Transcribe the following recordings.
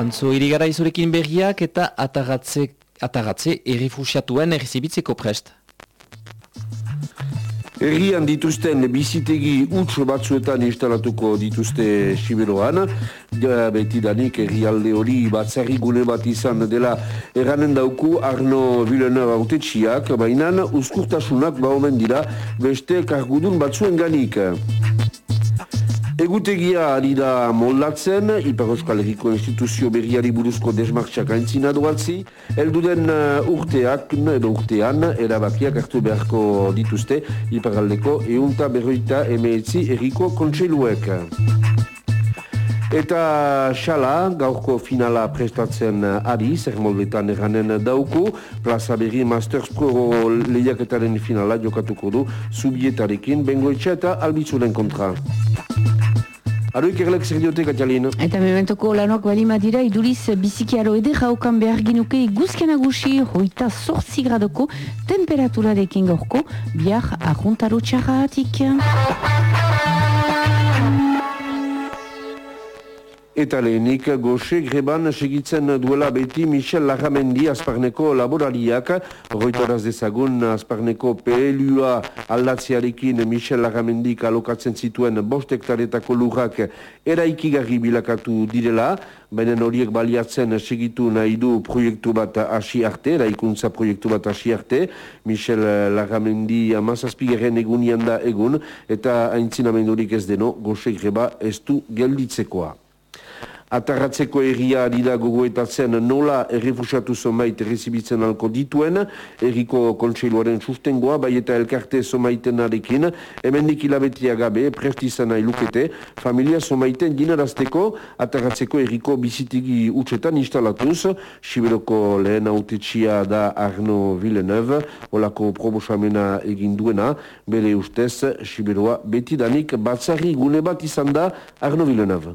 Pantzo irigara izurekin berriak eta atagatze, atagatze errifusiatuen errezibitzeko prest. Herrian dituzten bizitegi utz batzuetan instalatuko dituzte Siberoan. Ja, beti danik herrialde hori batzarri gune bat izan dela eranen dauku Arno Villeneuve autetxiak, baina uzkurtasunak baumen dira beste kargudun batzuen ganik. Egutegia ari da moldatzen, Ipar Euskal Herriko instituzio berriari buruzko desmartxak aintzina doatzi, elduden uh, urteak, edo urtean, erabakiak hartu beharko dituzte, Ipar Aldeko eunta berroita emeetzi erriko kontseiluek. Eta xala, gaurko finala prestatzen ari, zer moldetan eranen dauku, plaza berri Masters Pro lehiaketaren finala jokatuko du, subietarekin, bengoetxe eta albitzuren kontra. Aroik erlek zer diote, Katialin? Eta mementoko lanok balima dira, iduriz bizikiaro ede jaukan behar ginuke iguzken agusi hoita sortzi gradoko temperaturarekin gaurko biar ahuntaro txarra Eta lehenik, goxe greban segitzen duela beti Michel Larramendi Azparneko laborariak, roitaraz dezagun Azparneko PLUA aldatzearekin Michel Larramendi alokatzen zituen bost hektaretako lurrak eraikigarri bilakatu direla, baina horiek baliatzen segitu nahi du proiektu bat hasi arte, eraikuntza proiektu bat hasi arte, Michel Larramendi amazazpigaren egunian da egun, eta haintzinamendurik ez deno, goxe greba ez du gelditzekoa. Atarratzeko erria ari da gogoetatzen nola errefusatu zomait errezibitzen alko dituen, erriko kontseiluaren sustengoa, bai eta elkarte zomaiten arekin, hemendik hilabetia gabe, prestizan lukete, familia zomaiten ginarazteko, atarratzeko erriko bizitigi utxetan instalatuz, Siberoko lehen autetxia da Arno Villeneuve, olako probosamena egin duena, bere ustez, Siberoa betidanik batzarri gune bat izan da Arno Villeneuve.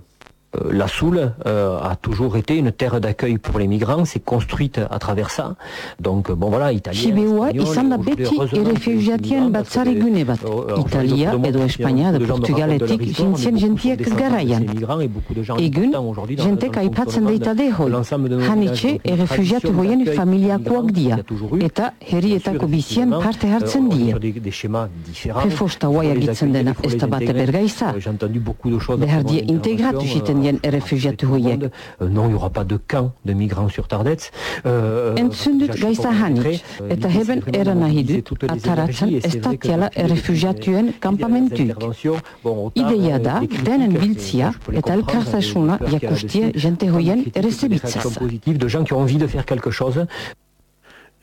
Euh, la Soule euh, a toujours été une terre d'accueil pour les migrants, c'est construite à travers ça. Donc bon voilà, italien, Sibeua izan beti errefugiatien batzari gune bat. Italia edo Espainia edo Portugaletik zintzen gentiek garaian. Egun, jentek aipatzen deita deho. Hanitxe errefugiatu hoien familiakoak dia. Eta herrietako bizien parte hartzen dia. Prefosta guai agitzen dena ez da bate bergaiza. Behar die integratu jiten errefugiatu hoiek. Non, il n'y aura pas de camp de migrants sur. Euh, gaisa hanitz, eta heben ataratzen errefugiatuen kampamentuik. Ideia da, denen biltzia eta elkartasuna jakustia jente hoien errezibitzaz. de gens qui ont envie de faire quelque chose.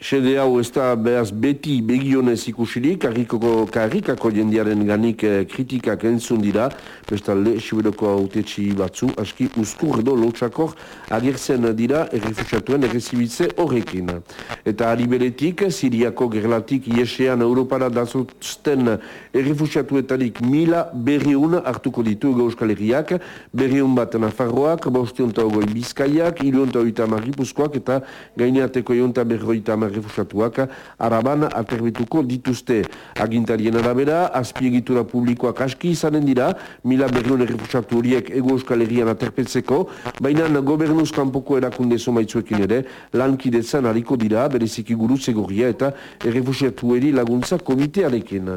Sede hau ez da behaz beti begionez ikusirik, karrikoko, karrikako jendiaren ganik eh, kritikak entzun dira, bestalde, Siberoko autetxi batzu, aski uskur edo lotxakor agertzen dira errefusatuen errezibitze horrekin. Eta ari Siriako gerlatik iesean Europara dazuzten errefusatuetarik mila berriun hartuko ditu Euskal Herriak, berriun bat Nafarroak, bostionta ogoi Bizkaiak, ilionta oita marripuzkoak eta gaineateko ionta berroita refusatuak araban aterbituko dituzte. Agintarien arabera, azpiegitura publikoak aski izanen dira, mila berriun errefusatu horiek ego euskal herrian aterpetzeko, baina gobernuz kanpoko erakunde somaitzuekin ere, lankidetzan hariko dira, bereziki guru segurria eta errefusatu eri laguntza komitearekin.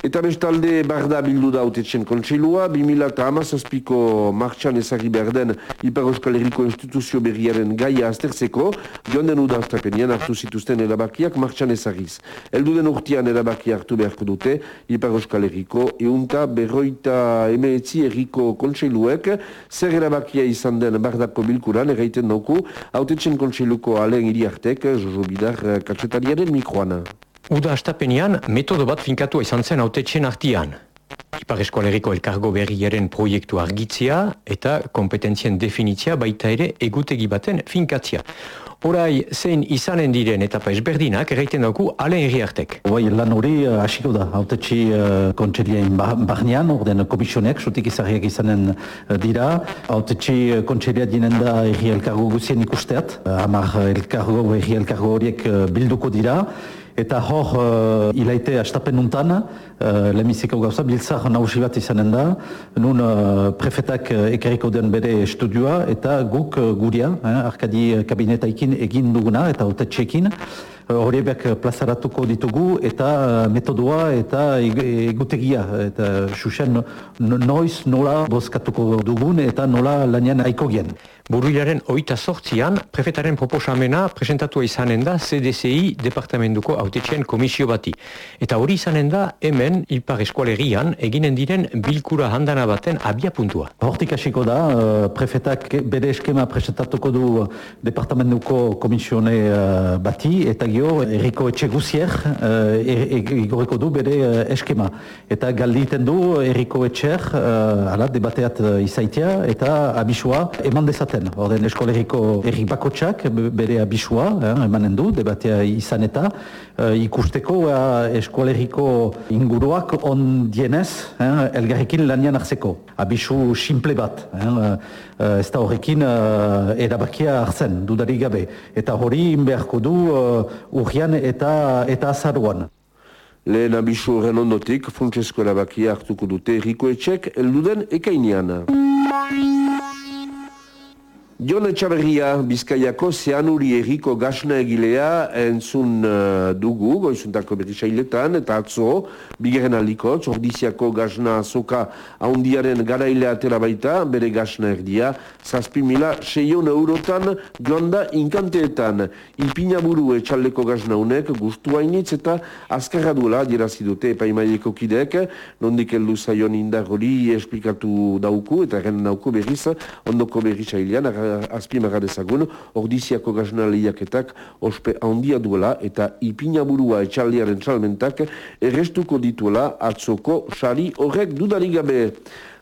Eta bestalde barda bildu da autetxen kontseilua, 2000 eta amazazpiko martxan ezagri behar den Ipar Euskal Herriko instituzio berriaren gaia aztertzeko, joan den udaztapenian hartu zituzten erabakiak martxan ezagiz. Eldu den urtean erabaki hartu beharko dute, Ipar Euskal Herriko eunta berroita emeetzi erriko kontseiluek, zer erabakia izan den bardako bilkuran, erraiten dauku, autetxen kontseiluko alen iriartek, Jojo Bidar, katsetariaren mikroana. Uda astapenean, metodo bat finkatu izan zen autetxen artian. Ipar Eskoleriko elkargo berriaren proiektu argitzia eta kompetentzien definitzia baita ere egutegi baten finkatzia. Horai, zein izanen diren etapa ezberdinak, erreiten dauku, alen herriartek. Bai, lan hori uh, hasiko da, autetxi uh, kontxerien bahnean, orden komisionek, sotik izarriak izanen uh, dira. Autetxi kontxeria dinen da herri elkargo guzien ikusteat, hamar elkargo, herri elkargo horiek bilduko dira, Eta hor, uh, ilaite astapen nuntan, uh, lemiziko gauza, biltzar nausi bat izanen da, nun uh, prefetak uh, ekeriko den bere estudioa, eta guk uh, guria, eh, arkadi kabinetaikin egin duguna, eta hote txekin, horiek plazaratuko ditugu eta metodoa eta egutegia eta xuxen noiz nola bozkatuko dugun eta nola lanian aiko gen. Buruilaren oita sortzian, prefetaren proposamena presentatua izanen da CDCI Departamentuko autetxen komisio bati. Eta hori izanen da hemen Ipar Eskualerian eginen diren bilkura handana baten abia puntua. Hortik hasiko da, uh, prefetak bere eskema presentatuko du Departamentuko komisione bati eta gio erriko etxe guzier uh, igoreko du bere eskema. Eta galditen du erriko etxer uh, ala debateat izaitia eta abisua eman dezaten. Orden eskoleriko errik bakotxak bere abisua, eh, emanen du, debatea izan eta eh, ikusteko eh, eskoleriko inguruak on dienez, eh, elgarrekin lanian hartzeko. Abisu simple bat, eh, eh, ez da horrekin eh, erabakia hartzen, dudarik gabe. Eta hori inbeharko du uh, urrian eta, eta azaruan. Lehen abisu horren ondotik, funtsesko erabakia hartuko dute erriko etxek, elduden ekainiana. Jon Etxaberria, Bizkaiako zeanuri erriko gasna egilea entzun uh, dugu, goizuntako beti sailetan, eta atzo, bigeren aliko, txordiziako gasna azoka haundiaren garailea atera baita, bere gasna erdia, zazpi mila seion eurotan joan da inkanteetan. Ipina buru etxaldeko gasna unek, guztu hainitz eta azkarra duela, dute epaimaieko kidek, nondik eldu zaion indar hori esplikatu dauku, eta erren dauku berriz, ondoko berri sailean, azpimarra dezagun, ordiziako gazna lehiaketak ospe handia duela eta ipina burua etxaldiaren salmentak errestuko dituela atzoko sari horrek dudarik gabe.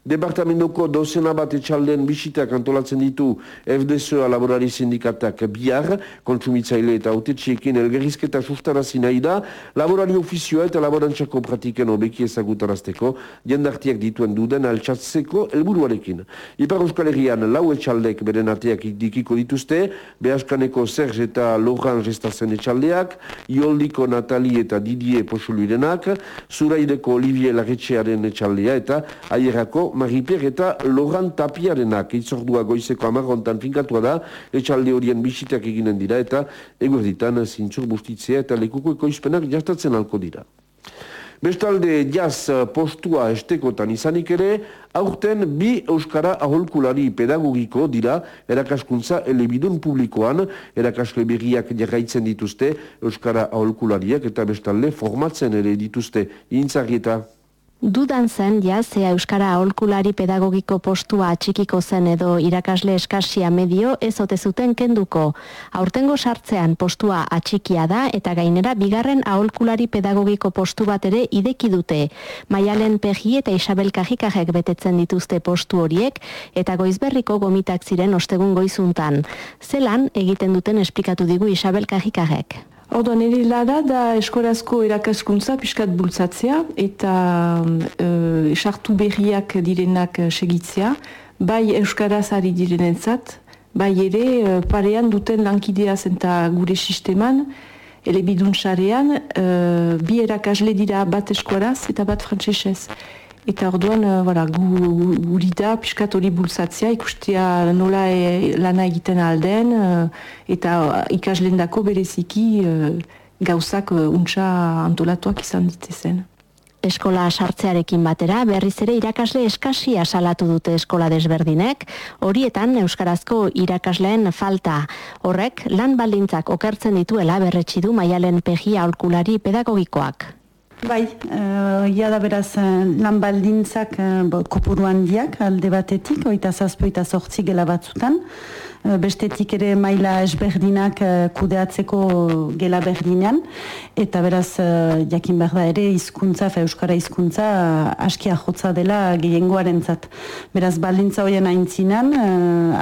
Departamentoko dozena bat etxalden bisitak antolatzen ditu FDSOa laborari sindikatak bihar, kontsumitzaile eta autetxiekin elgerrizketa sustarazi nahi da, laborari ofizioa eta laborantxako pratiken obeki ezagutarazteko, jendartiak dituen duden altsatzeko helburuarekin. Ipar Euskal Herrian lau etxaldek beren ateak dikiko dituzte, Behaskaneko Serge eta Loran gestazen etxaldeak, Ioldiko Natali eta Didier Posuluirenak, Zuraideko Olivier Larretxearen etxaldea eta Aierako Mariper eta Loran Tapiarenak itzordua goizeko amarrontan finkatua da, etxalde horien bisitak eginen dira eta eguerditan zintzur bustitzea eta lekuko ekoizpenak jastatzen alko dira. Bestalde jaz postua estekotan izanik ere, aurten bi Euskara aholkulari pedagogiko dira erakaskuntza elebidun publikoan, erakasle berriak jarraitzen dituzte Euskara aholkulariak eta bestalde formatzen ere dituzte intzarrieta. Dudan zen, ja, ze Euskara aholkulari pedagogiko postua atxikiko zen edo irakasle eskasia medio ez ote zuten kenduko. Aurtengo sartzean postua atxikia da eta gainera bigarren aholkulari pedagogiko postu bat ere ideki dute. Maialen Pegi eta Isabel Kajikajek betetzen dituzte postu horiek eta goizberriko gomitak ziren ostegun goizuntan. Zelan egiten duten esplikatu digu Isabel Kajikajek. Ordo nire lada da eskorazko erakaskuntza piskat bultzatzea eta uh, esartu berriak direnak segitzea, bai euskaraz ari direnentzat, bai ere uh, parean duten lankidea zenta gure sisteman, elebidun xarean, uh, bi erakasle dira bat eskoraz eta bat frantzesez. Eta orduan, uh, voilà, gu, guri da, piskat hori bultzatzea, ikustea nola e, lana egiten alden, uh, eta ikaslen dako bereziki gauzak untsa antolatuak izan ditezen. Eskola sartzearekin batera, berriz ere irakasle eskasia salatu dute eskola desberdinek, horietan Euskarazko irakasleen falta. Horrek, lan baldintzak okertzen dituela berretsi du maialen pegia aholkulari pedagogikoak. Bai, uh, ia da beraz uh, lan baldintzak uh, kopuru handiak alde batetik, oita zazpo eta sortzi gela batzutan. Eh, bestetik ere maila esberdinak uh, kudeatzeko gela berdinean, eta beraz uh, jakin behar ere hizkuntza, euskara hizkuntza askia jotza dela gehiengoaren zat. Beraz baldintza horien aintzinan,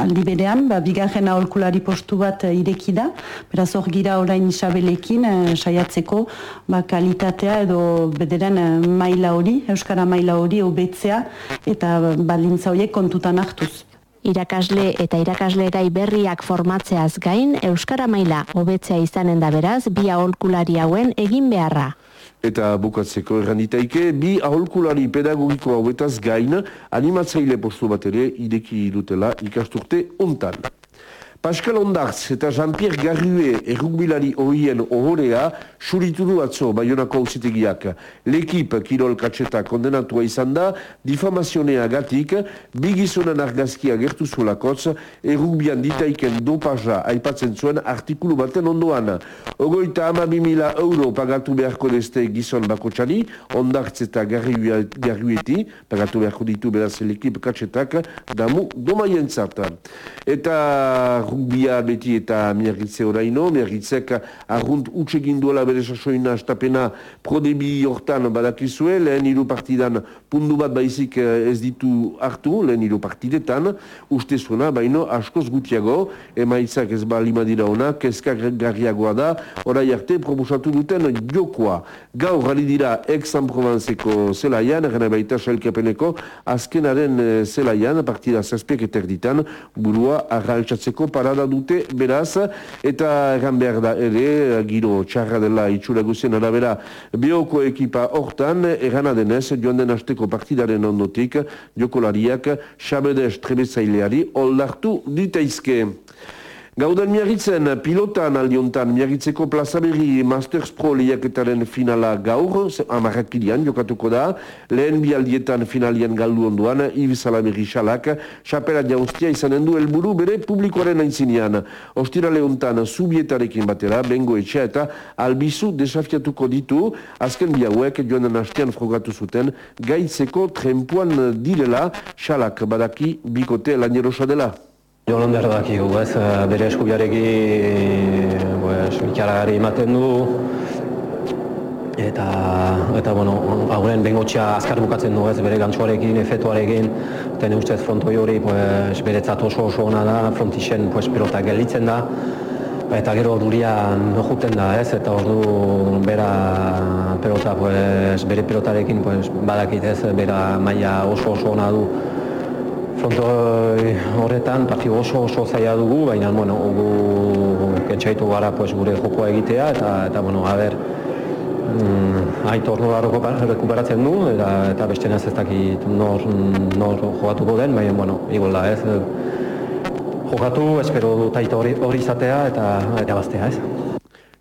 aldi berean, ba, bigarren aholkulari postu bat ireki da, beraz hor gira orain isabelekin saiatzeko ba, kalitatea edo bederen maila hori, euskara maila hori hobetzea eta baldintza horiek kontutan hartuz. Irakasle eta irakasle gai berriak formatzeaz gain, Euskara maila hobetzea izanen da beraz, bi aholkulari hauen egin beharra. Eta bukatzeko erranditaike, bi aholkulari pedagogiko hauetaz gain, animatzaile postu bat ere ideki dutela ikasturte ontan. Pascal Ondartz eta Jean-Pierre Garrue errukbilari horien ohorea suritu du atzo Bayonako hausitegiak. L'ekip Kirol Katxeta kondenatua izan da, difamazionea gatik, bigizonan argazkia gertu zuelakotz, errukbian ditaiken dopaja aipatzen zuen artikulu baten ondoan. Ogoita ama bimila euro pagatu beharko deste gizon bakotxani, Ondartz eta Garrueti, pagatu beharko ditu beraz l'ekip Katxetak, damu domaien zartan. Eta rugbia beti eta miarritze oraino, miarritzek arrunt utxegin duela bere sasoina estapena prodebi hortan badakizue, lehen hiru partidan pundu bat baizik eh, ez ditu hartu, lehen hiru partidetan, uste zuena, baino askoz gutiago, emaitzak ez ba lima dira ona, kezka garriagoa da, orai arte proposatu duten jokoa. Gaur rali dira ex-San Provenceko zelaian, erren baita selkepeneko, azkenaren eh, zelaian, partida zazpek eterditan, burua arraltsatzeko parada dute beraz. Eta egan behar da ere giro txarra dela itxura guzien arabera bioko ekipa hortan erana denez joan den asteko partidaren ondotik jokolariak xabedez trebezaileari oldartu diteizke. Gaudan miagitzen pilotan aldiontan miagitzeko plaza berri Masters Pro lehiaketaren finala gaur, amarrakilian jokatuko da, lehen bialdietan finalian galdu onduan, Ibizala berri xalak, xapela jauztia izanen du helburu bere publikoaren aintzinean. Ostira lehontan subietarekin batera, bengo etxea eta albizu desafiatuko ditu, azken biauek joan hastian frogatu zuten, gaitzeko trempuan direla, xalak badaki bikote lanierosa dela. Jolan behar daki gu, ez, eh, bere eskubiareki pues, mikaragari ematen du. Eta, eta bueno, hauren bengotxea azkar bukatzen du, ez, bere gantzuarekin, efetuarekin. Eta ustez frontoi hori pues, bere oso oso ona da, frontixen pues, pelota gelditzen da. Eta gero durian juten da, ez, eta ordu bera pelota, pues, bere pelotarekin pues, badakit ez, bera maila oso oso ona du Fronto horretan parti oso oso zaila dugu, baina bueno, gu kentsaitu gara pues, gure jokoa egitea eta eta bueno, a ber mm, aitor rekuperatzen du eta eta beste ez dakit nor nor jokatuko den, baina bueno, igual ez jokatu, espero dut aita hori, hori izatea eta bastea, ez.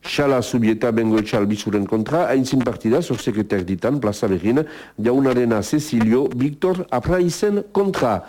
Xala Zubieta bengo etxalbizuren kontra, haintzin partida, zorsekretar ditan, plaza berrin, jaunarena Cecilio, Victor Apraizen kontra.